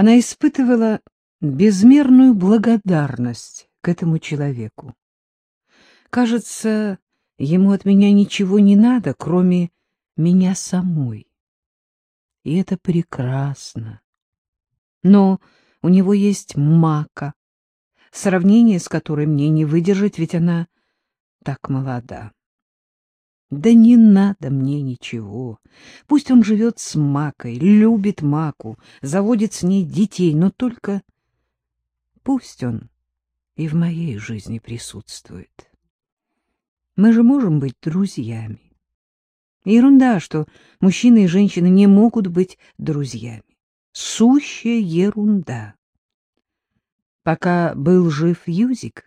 Она испытывала безмерную благодарность к этому человеку. Кажется, ему от меня ничего не надо, кроме меня самой. И это прекрасно. Но у него есть мака, сравнение с которой мне не выдержать, ведь она так молода. Да не надо мне ничего. Пусть он живет с Макой, любит Маку, заводит с ней детей, но только пусть он и в моей жизни присутствует. Мы же можем быть друзьями. Ерунда, что мужчины и женщины не могут быть друзьями. Сущая ерунда. Пока был жив Юзик,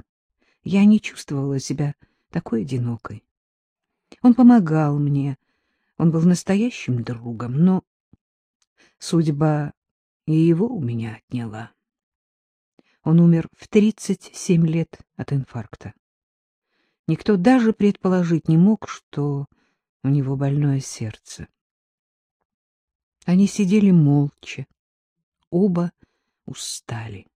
я не чувствовала себя такой одинокой. Он помогал мне, он был настоящим другом, но судьба и его у меня отняла. Он умер в 37 лет от инфаркта. Никто даже предположить не мог, что у него больное сердце. Они сидели молча, оба устали.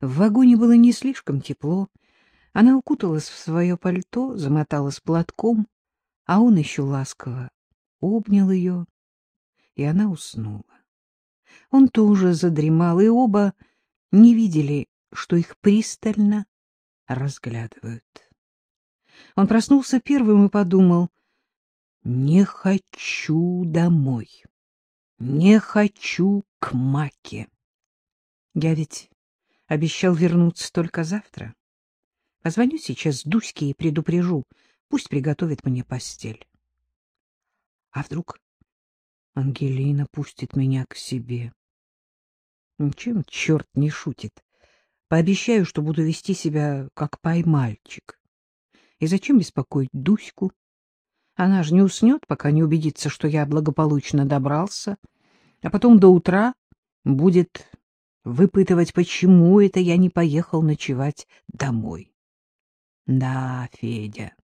В вагоне было не слишком тепло. Она укуталась в свое пальто, замоталась платком, а он еще ласково обнял ее, и она уснула. Он тоже задремал, и оба не видели, что их пристально разглядывают. Он проснулся первым и подумал, «Не хочу домой, не хочу к Маке. Я ведь обещал вернуться только завтра. Позвоню сейчас Дуське и предупрежу, пусть приготовит мне постель. А вдруг Ангелина пустит меня к себе? Чем черт не шутит? Пообещаю, что буду вести себя как поймальчик. И зачем беспокоить Дуську? Она же не уснет, пока не убедится, что я благополучно добрался, а потом до утра будет выпытывать, почему это я не поехал ночевать домой. Да, Федя,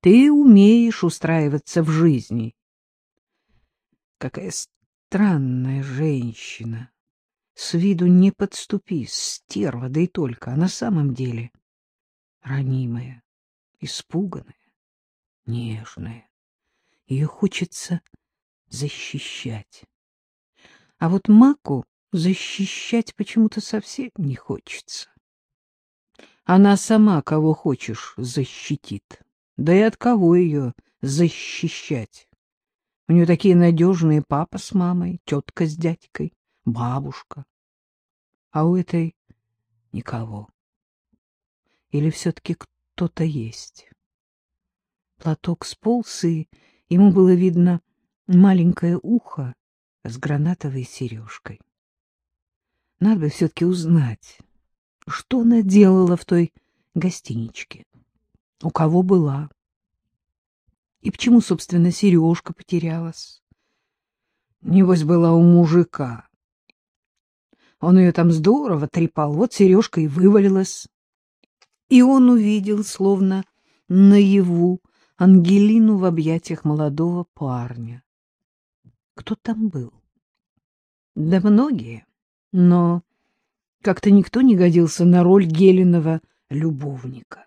ты умеешь устраиваться в жизни. Какая странная женщина. С виду не подступи, стерва, да и только, а на самом деле ранимая, испуганная, нежная. Ее хочется защищать. А вот Маку защищать почему-то совсем не хочется. Она сама кого хочешь защитит. Да и от кого ее защищать? У нее такие надежные папа с мамой, тетка с дядькой, бабушка. А у этой никого. Или все-таки кто-то есть? Платок сполз, и ему было видно маленькое ухо с гранатовой сережкой. Надо бы все-таки узнать, что она делала в той гостиничке, у кого была, и почему, собственно, сережка потерялась. Небось, была у мужика. Он ее там здорово трепал, вот сережка и вывалилась. И он увидел, словно наяву, Ангелину в объятиях молодого парня. Кто там был? Да многие но как-то никто не годился на роль Гелиного любовника.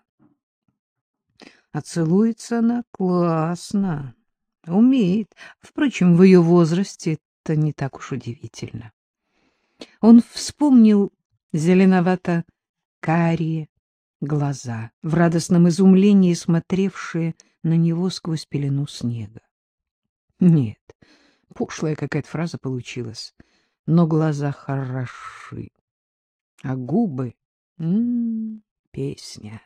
А целуется она классно, умеет. Впрочем, в ее возрасте это не так уж удивительно. Он вспомнил зеленовато-карие глаза, в радостном изумлении смотревшие на него сквозь пелену снега. Нет, пошлая какая-то фраза получилась — но глаза хороши, а губы м -м, песня.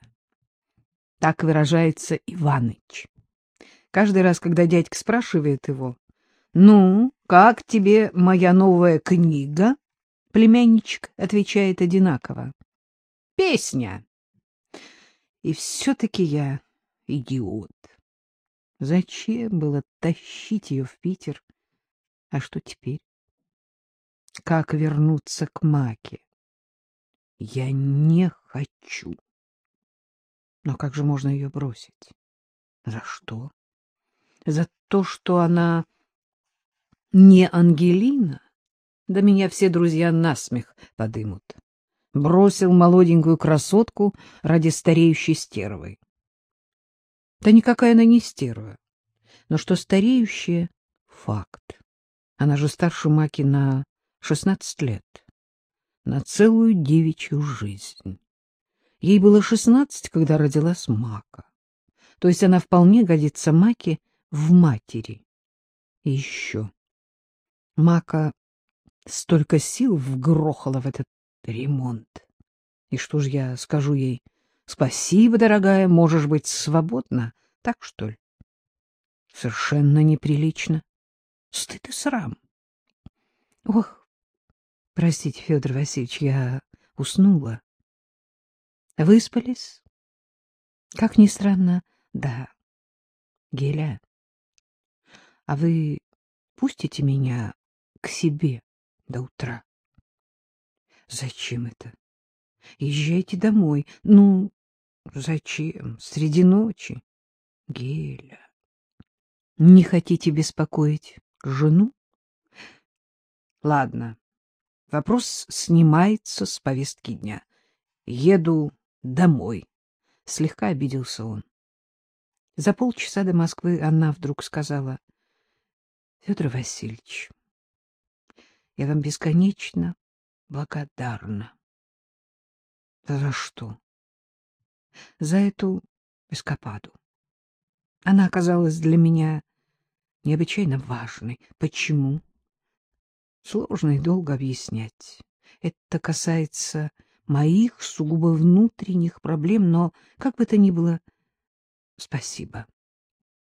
Так выражается Иваныч. Каждый раз, когда дядька спрашивает его, «Ну, как тебе моя новая книга?» Племянничек отвечает одинаково. «Песня!» И все-таки я идиот. Зачем было тащить ее в Питер? А что теперь? как вернуться к Маке. Я не хочу. Но как же можно ее бросить? За что? За то, что она не Ангелина? Да меня все друзья насмех подымут. Бросил молоденькую красотку ради стареющей стервы. Да никакая она не стерва. Но что стареющая — факт. Она же старше Маки на шестнадцать лет. На целую девичью жизнь. Ей было шестнадцать, когда родилась Мака. То есть она вполне годится Маке в матери. И еще. Мака столько сил вгрохала в этот ремонт. И что ж я скажу ей? Спасибо, дорогая, можешь быть свободна. Так, что ли? Совершенно неприлично. Стыд и срам. Ох, простите, Федор Васильевич, я уснула. Выспались? Как ни странно, да. Геля, а вы пустите меня к себе до утра? Зачем это? Езжайте домой. Ну, зачем? Среди ночи. Геля, не хотите беспокоить жену? Ладно, вопрос снимается с повестки дня. Еду домой. Слегка обиделся он. За полчаса до Москвы она вдруг сказала, — Федор Васильевич, я вам бесконечно благодарна. — За что? — За эту эскападу. Она оказалась для меня необычайно важной. Почему? Сложно и долго объяснять. Это касается моих сугубо внутренних проблем, но, как бы то ни было, спасибо.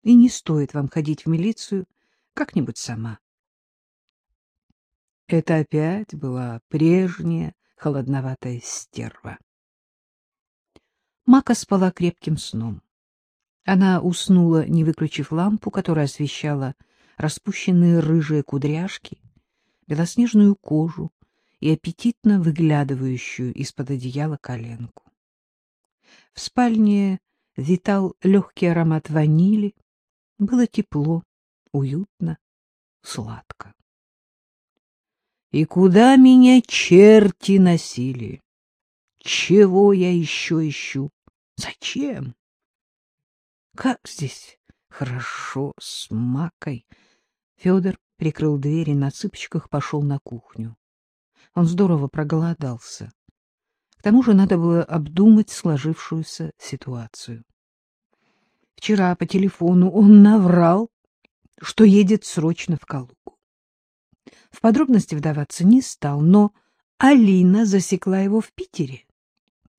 И не стоит вам ходить в милицию как-нибудь сама. Это опять была прежняя холодноватая стерва. Мака спала крепким сном. Она уснула, не выключив лампу, которая освещала распущенные рыжие кудряшки, белоснежную кожу и аппетитно выглядывающую из-под одеяла коленку. В спальне витал легкий аромат ванили, было тепло, уютно, сладко. И куда меня черти носили? Чего я еще ищу? Зачем? Как здесь хорошо с макой. Федор прикрыл дверь и на цыпочках пошел на кухню. Он здорово проголодался. К тому же надо было обдумать сложившуюся ситуацию. Вчера по телефону он наврал, что едет срочно в Калугу. В подробности вдаваться не стал, но Алина засекла его в Питере.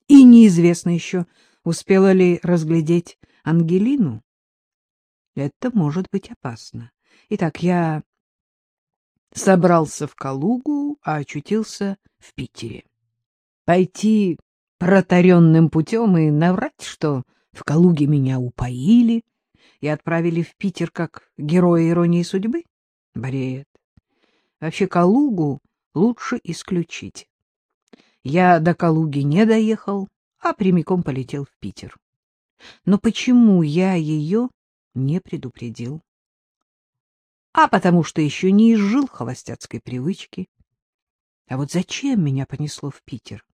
И неизвестно еще, успела ли разглядеть Ангелину. Это может быть опасно. Итак, я собрался в Калугу, а очутился в Питере. Пойти протаренным путем и наврать, что в Калуге меня упоили и отправили в Питер как героя иронии судьбы? Бред. Вообще Калугу лучше исключить. Я до Калуги не доехал, а прямиком полетел в Питер. Но почему я ее не предупредил? А потому что еще не изжил холостяцкой привычки. А вот зачем меня понесло в Питер?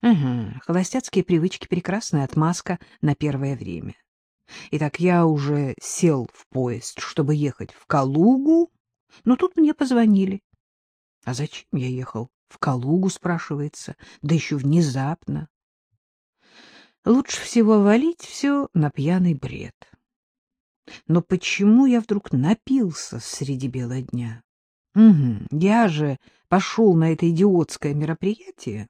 Ага, холостяцкие привычки — прекрасная отмазка на первое время. Итак, я уже сел в поезд, чтобы ехать в Калугу, но тут мне позвонили. А зачем я ехал? В Калугу, спрашивается, да еще внезапно. Лучше всего валить все на пьяный бред. Но почему я вдруг напился среди бела дня? Угу, я же пошел на это идиотское мероприятие.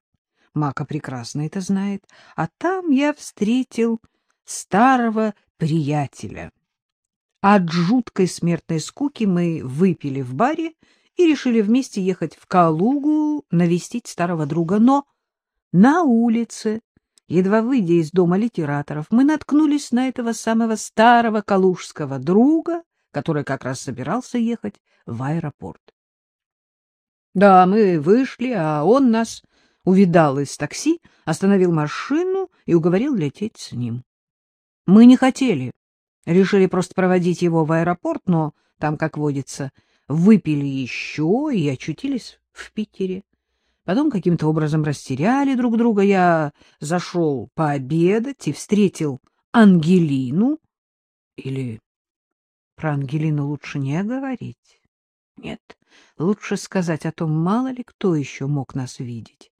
Мака прекрасно это знает. А там я встретил старого приятеля. От жуткой смертной скуки мы выпили в баре и решили вместе ехать в Калугу навестить старого друга. Но на улице, едва выйдя из дома литераторов, мы наткнулись на этого самого старого калужского друга, который как раз собирался ехать в аэропорт. Да, мы вышли, а он нас увидал из такси, остановил машину и уговорил лететь с ним. Мы не хотели, решили просто проводить его в аэропорт, но там, как водится, выпили еще и очутились в Питере. Потом каким-то образом растеряли друг друга. Я зашел пообедать и встретил Ангелину. Или про Ангелину лучше не говорить? Нет, лучше сказать о том, мало ли кто еще мог нас видеть.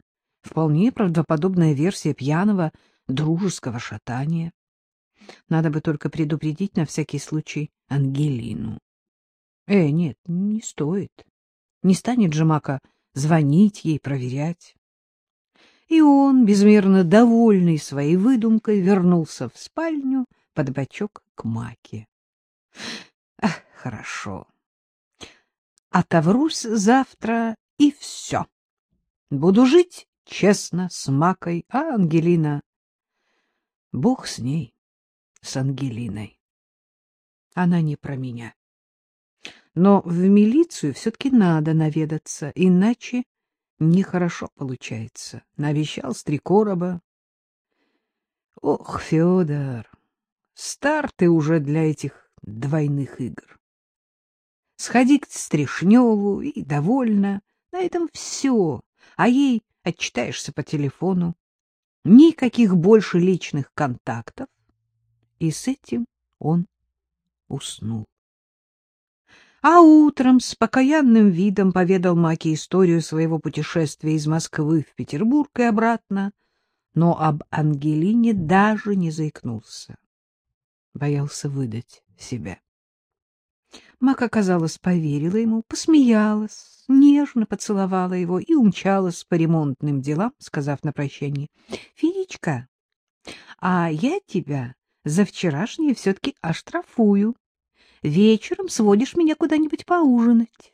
Вполне правдоподобная версия пьяного дружеского шатания. Надо бы только предупредить на всякий случай Ангелину. Э, нет, не стоит. Не станет же Мака звонить ей, проверять. И он, безмерно довольный своей выдумкой, вернулся в спальню под бочок к Маке. Ах, хорошо. Отоврусь завтра, и все. Буду жить честно с Макой, а Ангелина... Бог с ней, с Ангелиной. Она не про меня. Но в милицию все-таки надо наведаться, иначе нехорошо получается. Навещал Стрекороба. Ох, Федор, стар ты уже для этих двойных игр. Сходи к Стрешневу и довольна. На этом все. А ей отчитаешься по телефону. Никаких больше личных контактов. И с этим он уснул. А утром с покаянным видом поведал Маке историю своего путешествия из Москвы в Петербург и обратно, но об Ангелине даже не заикнулся. Боялся выдать себя. Мака, казалось, поверила ему, посмеялась, нежно поцеловала его и умчалась по ремонтным делам, сказав на прощание, — Филичка, а я тебя за вчерашнее все-таки оштрафую вечером сводишь меня куда-нибудь поужинать.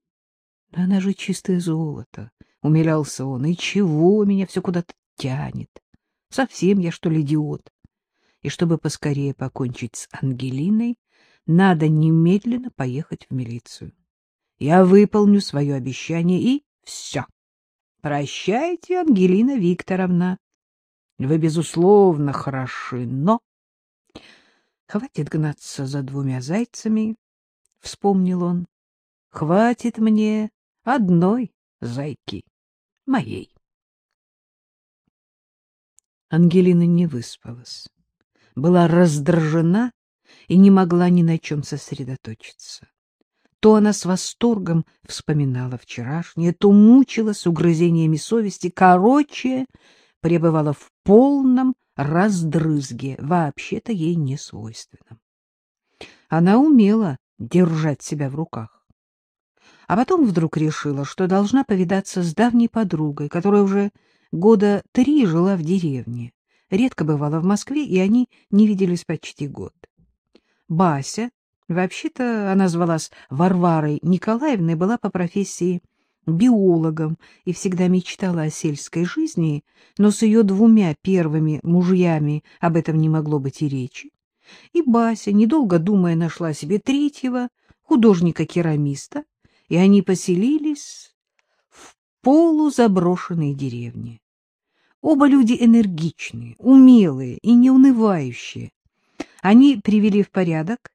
— Да она же чистое золото, — умилялся он, — и чего меня все куда-то тянет? Совсем я, что ли, идиот? И чтобы поскорее покончить с Ангелиной, надо немедленно поехать в милицию. Я выполню свое обещание, и все. Прощайте, Ангелина Викторовна. Вы, безусловно, хороши, но Хватит гнаться за двумя зайцами, — вспомнил он. Хватит мне одной зайки, моей. Ангелина не выспалась, была раздражена и не могла ни на чем сосредоточиться. То она с восторгом вспоминала вчерашнее, то мучилась угрызениями совести. Короче, пребывала в полном раздрызге, вообще-то ей не свойственном. Она умела держать себя в руках. А потом вдруг решила, что должна повидаться с давней подругой, которая уже года три жила в деревне, редко бывала в Москве, и они не виделись почти год. Бася, вообще-то она звалась Варварой Николаевной, была по профессии биологом и всегда мечтала о сельской жизни, но с ее двумя первыми мужьями об этом не могло быть и речи. И Бася, недолго думая, нашла себе третьего, художника-керамиста, и они поселились в полузаброшенной деревне. Оба люди энергичные, умелые и неунывающие. Они привели в порядок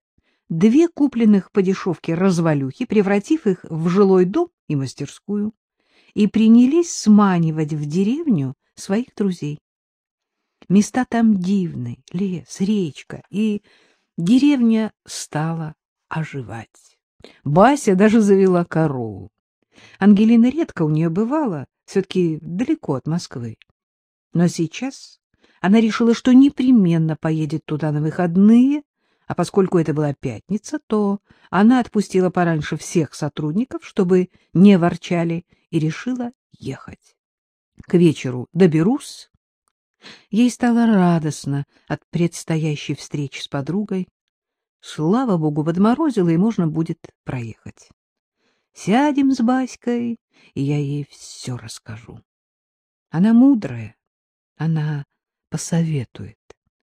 две купленных по дешевке развалюхи, превратив их в жилой дом и мастерскую, и принялись сманивать в деревню своих друзей. Места там дивные, лес, речка, и деревня стала оживать. Бася даже завела корову. Ангелина редко у нее бывала, все-таки далеко от Москвы. Но сейчас она решила, что непременно поедет туда на выходные а поскольку это была пятница, то она отпустила пораньше всех сотрудников, чтобы не ворчали, и решила ехать. К вечеру доберусь. Ей стало радостно от предстоящей встречи с подругой. Слава богу, подморозило, и можно будет проехать. Сядем с Баськой, и я ей все расскажу. Она мудрая, она посоветует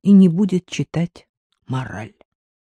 и не будет читать мораль.